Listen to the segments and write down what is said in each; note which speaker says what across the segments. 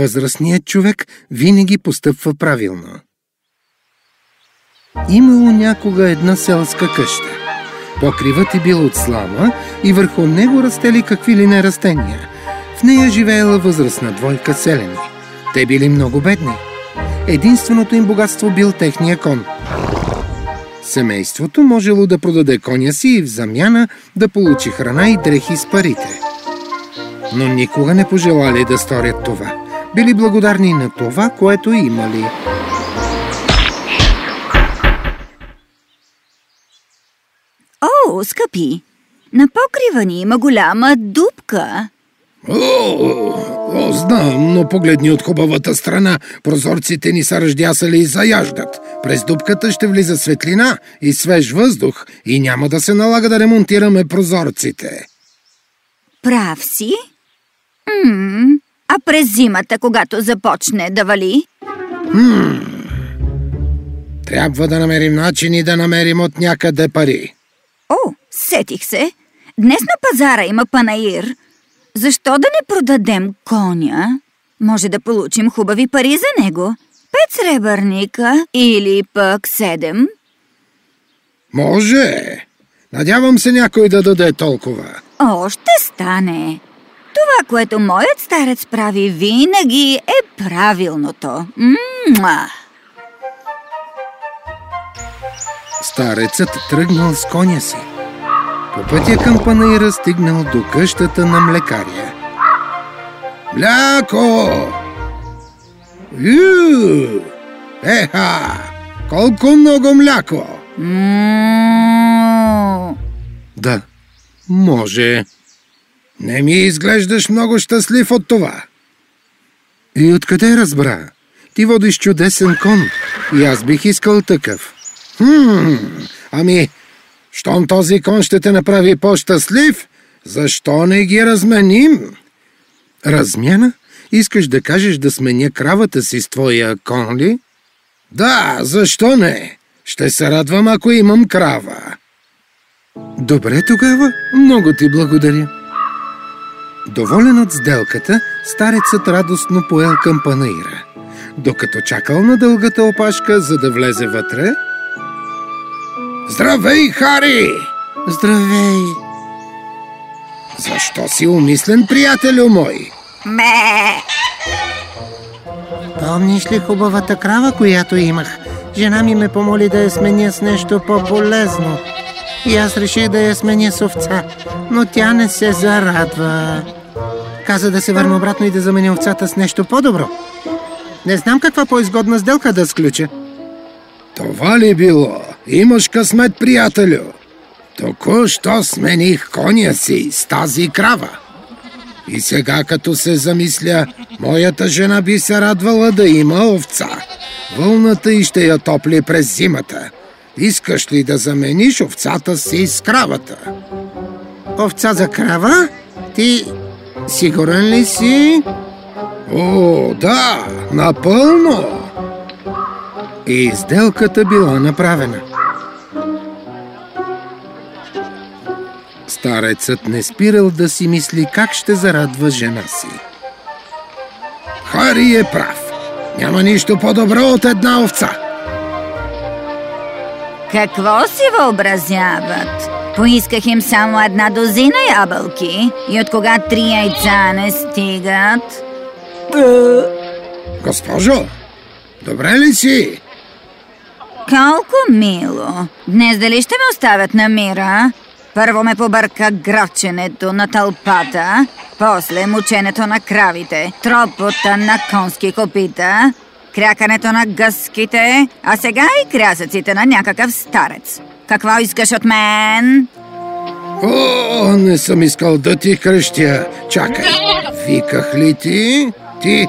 Speaker 1: Възрастният човек винаги постъпва правилно. Имало някога една селска къща. Покривът е бил от слама и върху него растели какви ли не растения. В нея живеела възрастна двойка селени. Те били много бедни. Единственото им богатство бил техния кон. Семейството можело да продаде коня си и в замяна да получи храна и дрехи с парите. Но никога не пожелали да сторят това. Били благодарни на това, което имали.
Speaker 2: О, скъпи, на покрива ни има голяма дупка.
Speaker 3: О, о, знам, но погледни от хубавата страна. Прозорците ни са ръждясали и заяждат. През дупката ще влиза светлина и свеж въздух и няма да се налага да ремонтираме прозорците.
Speaker 2: Прав си? М а през зимата, когато започне да вали?
Speaker 3: Хм. Трябва да намерим начин и да намерим от някъде пари.
Speaker 2: О, сетих се. Днес на пазара има панаир. Защо да не продадем коня? Може да получим хубави пари за него. Пет сребърника или пък седем.
Speaker 3: Може. Надявам се някой да даде толкова.
Speaker 2: О, ще стане. Това, което моят старец прави винаги е правилното. Муа!
Speaker 1: Старецът тръгнал с коня си. По пътя към панаира стигнал до къщата на млекария.
Speaker 3: Мляко! Ю! Еха! Колко много мляко!
Speaker 1: Да, може.
Speaker 3: Не ми изглеждаш много щастлив от това.
Speaker 1: И откъде разбра? Ти водиш чудесен кон и аз бих искал такъв.
Speaker 3: Хм, ами, щом този кон ще те направи по-щастлив, защо не ги разменим?
Speaker 1: Размяна? Искаш да кажеш да сменя кравата си с твоя кон ли?
Speaker 3: Да, защо не? Ще се радвам, ако имам крава.
Speaker 1: Добре тогава, много ти благодаря. Доволен от сделката, старецът радостно поел към панаира. Докато чакал на дългата опашка, за да влезе вътре...
Speaker 3: Здравей, Хари!
Speaker 1: Здравей!
Speaker 3: Защо си умислен, приятелю мой?
Speaker 2: Ме!
Speaker 4: Помниш ли хубавата крава, която имах? Жена ми ме помоли да я сменя с нещо по-полезно. И аз реших да я сменя с овца, но тя не се зарадва. Каза да се върна обратно и да заменя овцата с нещо по-добро. Не знам каква по-изгодна сделка да сключа.
Speaker 3: Това ли било? Имаш късмет, приятелю. Току-що смених коня си с тази крава. И сега, като се замисля, моята жена би се радвала да има овца. Вълната и ще я топли през зимата. Искаш ли да замениш овцата си с кравата?
Speaker 4: Овца за крава? Ти сигурен ли си?
Speaker 3: О, да, напълно.
Speaker 1: И сделката била направена. Старецът не спирал да си мисли как ще зарадва жена си.
Speaker 3: Хари е прав. Няма нищо по-добро от една овца.
Speaker 2: Какво си въобразяват? Поисках им само една дозина ябълки и от кога три яйца не стигат?
Speaker 3: Госпожо, добре ли си?
Speaker 2: Колко мило! Днес дали ще ме оставят на мира? Първо ме побърка граченето на тълпата, после мученето на кравите, тропота на конски копита, крякането на гъските, а сега и крясъците на някакъв старец. Какво искаш от мен?
Speaker 3: О, не съм искал да ти кръщя. Чакай, виках ли ти? Ти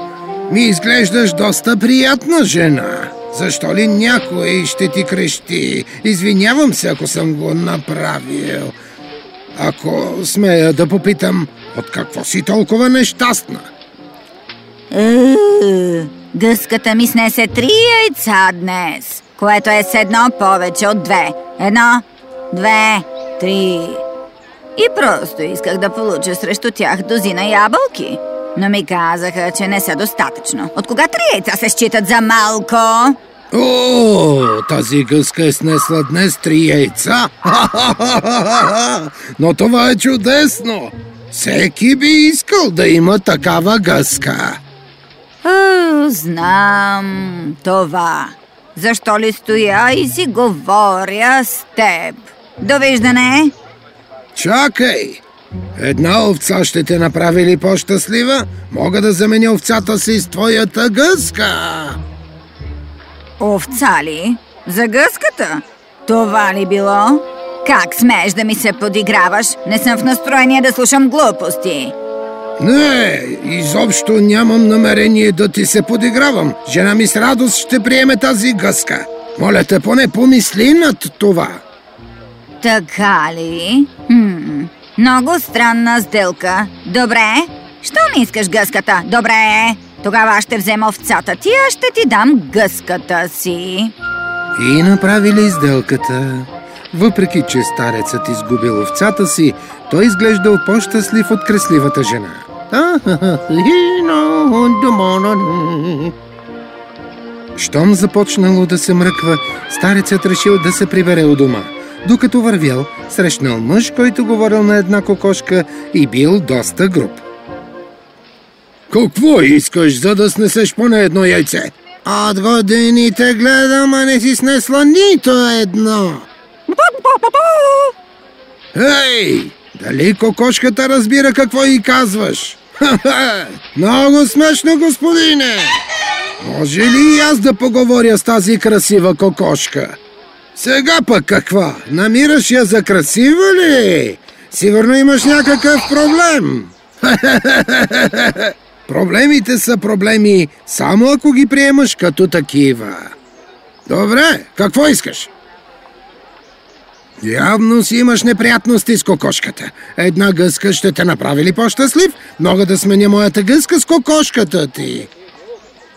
Speaker 3: ми изглеждаш доста приятна жена. Защо ли някой ще ти крещи? Извинявам се, ако съм го направил. Ако смея да попитам, от какво си толкова нещастна?
Speaker 2: Гъската ми снесе три яйца днес, което е с едно повече от две. Едно, две, три. И просто исках да получа срещу тях дозина ябълки. но ми казаха, че не са достатъчно. От кога три яйца се считат за малко?
Speaker 3: О, тази гъска е снесла днес три яйца. Но това е чудесно. Всеки би искал да има такава гъска.
Speaker 2: Знам това. Защо ли стоя и си говоря с теб? Довиждане!
Speaker 3: Чакай! Една овца ще те направи ли по-щастлива? Мога да заменя овцата си с твоята гъска.
Speaker 2: Овца ли? За гъската? Това ли било? Как смееш да ми се подиграваш? Не съм в настроение да слушам глупости.
Speaker 3: Не, изобщо нямам намерение да ти се подигравам. Жена ми с радост ще приеме тази гъска. Моля те, поне помисли над това.
Speaker 2: Така ли? Хм, много странна сделка. Добре, що не искаш гъската? Добре, тогава ще взема овцата ти, а ще ти дам гъската си.
Speaker 1: И направили сделката. Въпреки, че старецът изгубил овцата си, той изглеждал по-щастлив от кресливата жена. Щом започнало да се мръква, старецът решил да се прибере у дома. Докато вървял, срещнал мъж, който говорил на една кокошка и бил доста груб.
Speaker 3: Какво искаш, за да снесеш поне едно яйце?
Speaker 4: От годините гледам, а не си снесла нито едно.
Speaker 3: Ей, дали кокошката разбира какво и казваш? Ха-ха! Много смешно, господине! Може ли и аз да поговоря с тази красива кокошка? Сега пък каква? Намираш я за красива ли? Сигурно имаш някакъв проблем. Проблемите са проблеми, само ако ги приемаш като такива. Добре, какво искаш? Явно си имаш неприятности с кокошката. Една гъска ще те направи ли по-щастлив? Мога да сменя моята гъска с кокошката ти.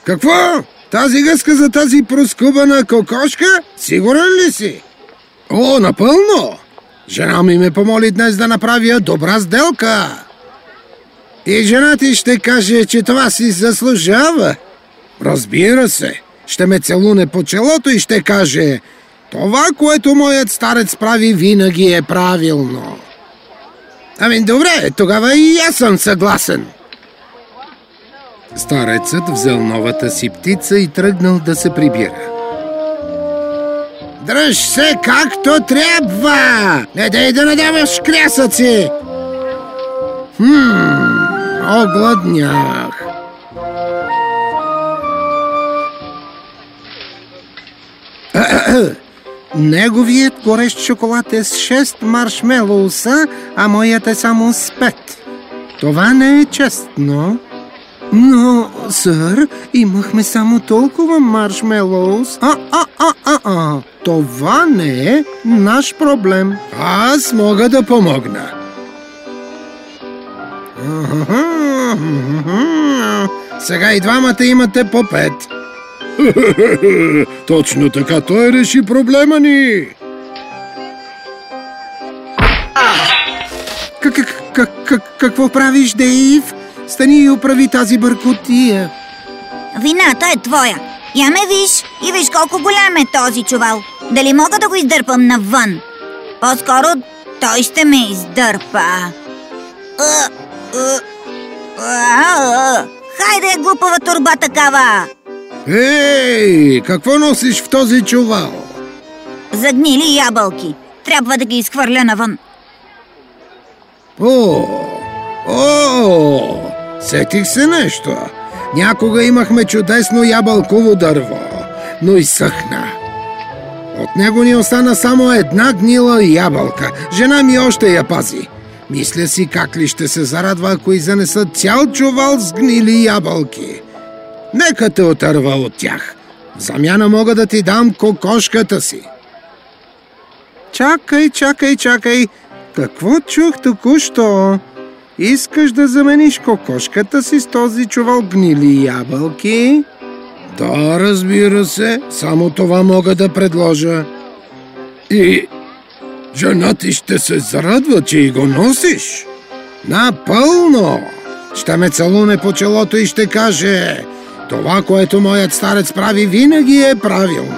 Speaker 3: Какво? Тази гъска за тази проскубана кокошка? Сигурен ли си? О, напълно! Жена ми ме помоли днес да направя добра сделка. И жена ти ще каже, че това си заслужава. Разбира се. Ще ме целуне по челото и ще каже това, което моят старец прави, винаги е правилно. Ами добре, тогава и аз съм съгласен.
Speaker 1: Старецът взел новата си птица и тръгнал да се прибира.
Speaker 3: Дръж се както трябва! Не дай да надаваш крясъци! Хм, огладнях.
Speaker 4: Неговият горещ шоколад е с 6 маршмелоуса, а моят е само с 5. Това не е честно. Но, сър, имахме само толкова маршмелоус. А, а, а, а, а. Това не е наш проблем.
Speaker 3: Аз мога да помогна. Сега и двамата имате по пет. Точно така той реши проблема ни.
Speaker 4: Какво правиш, Дейв? Стани и оправи тази бъркотия.
Speaker 5: Вината е твоя. Я ме виж и виж колко голям е този чувал. Дали мога да го издърпам навън? По-скоро той ще ме издърпа. Хайде, глупава турба такава!
Speaker 3: Ей, какво носиш в този чувал?
Speaker 5: Загнили ябълки. Трябва да ги изхвърля навън.
Speaker 3: О, о, сетих се нещо. Някога имахме чудесно ябълково дърво, но изсъхна. От него ни остана само една гнила ябълка. Жена ми още я пази. Мисля си как ли ще се зарадва, ако и занесат цял чувал с гнили ябълки. Нека те отърва от тях. В замяна мога да ти дам кокошката си.
Speaker 4: Чакай, чакай, чакай. Какво чух току-що? Искаш да замениш кокошката си с този чувал гнили ябълки?
Speaker 3: Да, разбира се. Само това мога да предложа. И жена ти ще се зарадва, че и го носиш. Напълно! ще ме целуне по челото и ще каже Това, което моят старец прави, винаги е правилно.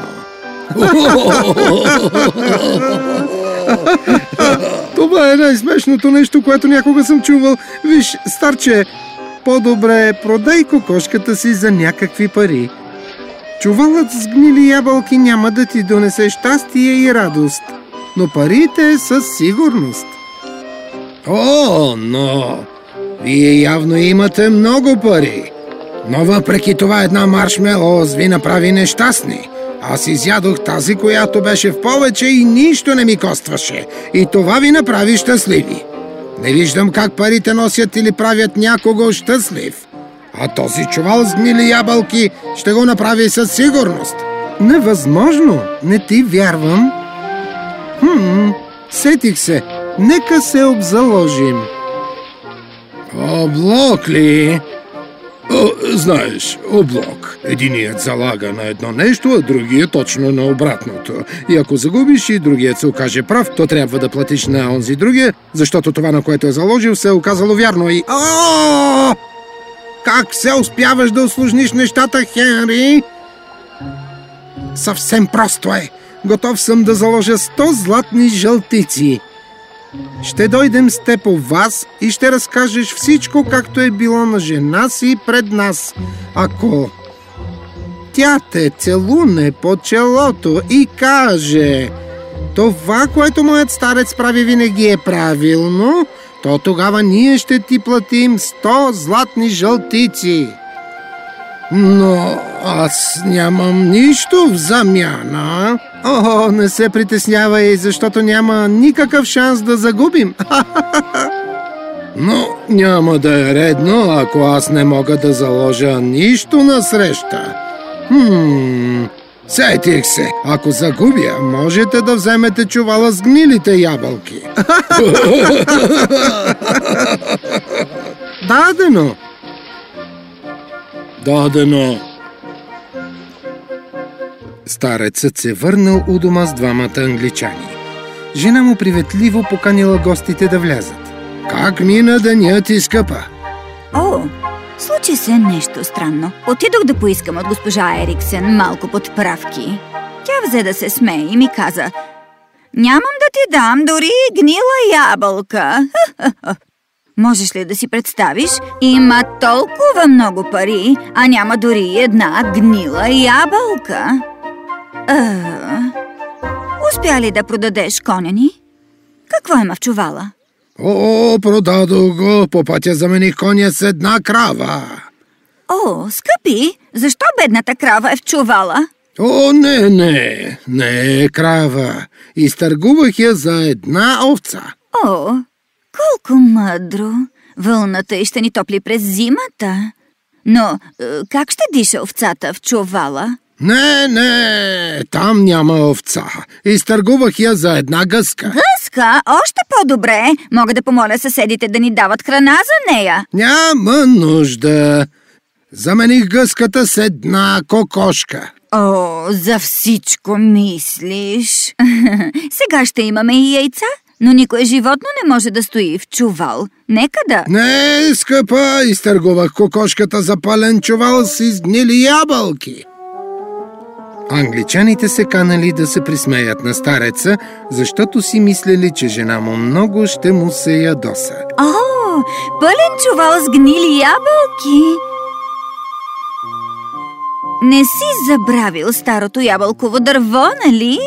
Speaker 1: Това е най-смешното нещо, което някога съм чувал. Виж, старче, по-добре продай кокошката си за някакви пари. Чувалът с гнили ябълки няма да ти донесе щастие и радост, но парите със сигурност.
Speaker 3: О, но вие явно имате много пари. Но въпреки това една маршмелоз ви направи нещастни. Аз изядох тази, която беше в повече и нищо не ми костваше. И това ви направи щастливи. Не виждам как парите носят или правят някого щастлив. А този чувал с гнили ябълки ще го направи със сигурност.
Speaker 1: Невъзможно! Не ти вярвам. Хм, сетих се. Нека се обзаложим.
Speaker 3: Облок ли? Знаеш, облок. Единият залага на едно нещо, а другият точно на обратното. И ако загубиш и другият се окаже прав, то трябва да платиш на онзи другия, защото това, на което е заложил, се е оказало вярно и... О! Как се успяваш да усложниш нещата, Хенри?
Speaker 1: Съвсем просто е. Готов съм да заложа 100 златни жълтици. Ще дойдем с теб у вас и ще разкажеш всичко, както е било на жена си пред нас. Ако тя те целуне по челото и каже това, което моят старец прави винаги е правилно, то тогава ние ще ти платим 100 златни жълтици.
Speaker 3: Но аз нямам нищо в замяна.
Speaker 1: О, не се притеснявай, защото няма никакъв шанс да загубим.
Speaker 3: Но няма да е редно, ако аз не мога да заложа нищо на среща. Хм, сетих се. Ако загубя, можете да вземете чувала с гнилите ябълки.
Speaker 1: Дадено!
Speaker 3: Дадено!
Speaker 1: Старецът се върнал у дома с двамата англичани. Жена му приветливо поканила гостите да влязат.
Speaker 3: Как мина денят ти, скъпа?
Speaker 2: О, случи се нещо странно. Отидох да поискам от госпожа Ериксен малко подправки. Тя взе да се смее и ми каза Нямам да ти дам дори гнила ябълка. Можеш ли да си представиш? Има толкова много пари, а няма дори една гнила ябълка. А, успя ли да продадеш коня ни? Какво има в чувала?
Speaker 3: О, продадох го. По пътя замених коня с една крава.
Speaker 2: О, скъпи, защо бедната крава е в чувала?
Speaker 3: О, не, не, не е крава. Изтъргувах я за една овца.
Speaker 2: О, колко мъдро. Вълната и ще ни топли през зимата. Но е, как ще диша овцата в чувала?
Speaker 3: Не, не, там няма овца. Изтъргувах я за една гъска.
Speaker 2: Гъска? Още по-добре. Мога да помоля съседите да ни дават храна за нея.
Speaker 3: Няма нужда. Замених гъската с една кокошка.
Speaker 2: О, за всичко мислиш. Сега ще имаме и яйца, но никое животно не може да стои в чувал. Нека да.
Speaker 3: Не, скъпа, изтъргувах кокошката за пален чувал с изгнили ябълки.
Speaker 1: Англичаните се канали да се присмеят на стареца, защото си мислели, че жена му много ще му се ядоса.
Speaker 2: О, пълен чувал с гнили ябълки. Не си забравил старото ябълково дърво, нали?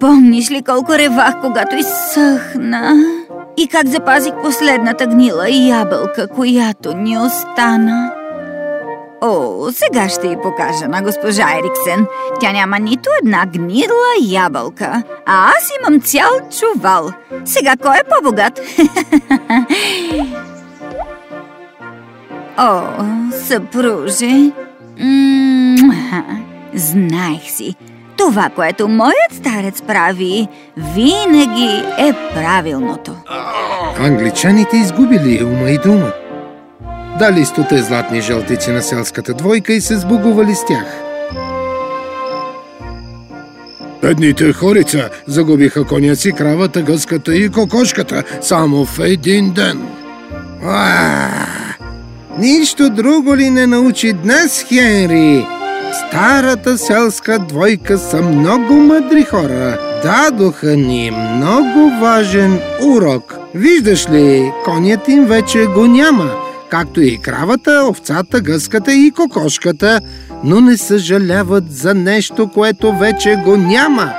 Speaker 2: Помниш ли колко ревах, когато изсъхна? И как запазих последната гнила ябълка, която ни остана? О, сега ще й покажа на госпожа Ериксен. Тя няма нито една гнила ябълка, а аз имам цял чувал. Сега кой е по-богат? О, съпруже. Знаех си. Това, което моят старец прави, винаги е правилното.
Speaker 1: Англичаните изгубили ума и дума. Дали стоте златни жълтици на селската двойка и се сбогували с тях.
Speaker 3: Бедните хорица загубиха коня си, кравата, гъската и кокошката само в един ден. Нищо друго ли не научи днес, Хенри? Старата селска двойка са много мъдри хора. Дадоха ни много важен урок. Виждаш ли, конят им вече го няма, както и кравата, овцата, гъската и кокошката, но не съжаляват за нещо, което вече го няма.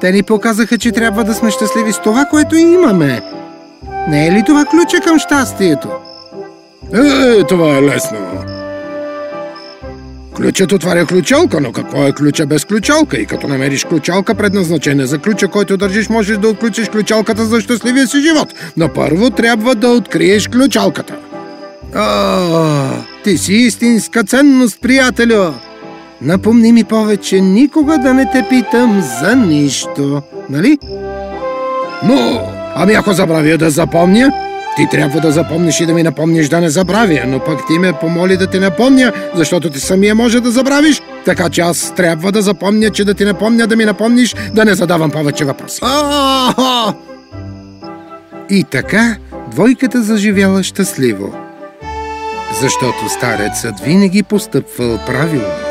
Speaker 3: Те ни показаха, че трябва да сме щастливи с това, което имаме. Не е ли това ключа към щастието?
Speaker 6: Е, това е лесно. Ключът отваря ключалка, но какво е ключа без ключалка? И като намериш ключалка, предназначена за ключа, който държиш, можеш да отключиш ключалката за щастливия си живот. Но първо трябва да откриеш ключалката.
Speaker 3: О, ти си истинска ценност, приятелю! Напомни ми повече никога да не те питам за нищо, нали?
Speaker 6: Но, ами ако забравя да запомня, ти трябва да запомниш и да ми напомниш да не забравя, но пък ти ме помоли да ти напомня, защото ти самия може да забравиш, така че аз трябва да запомня, че да ти напомня, да ми напомниш, да не задавам повече въпроси.
Speaker 3: И така двойката заживяла щастливо, защото старецът винаги постъпвал правилно.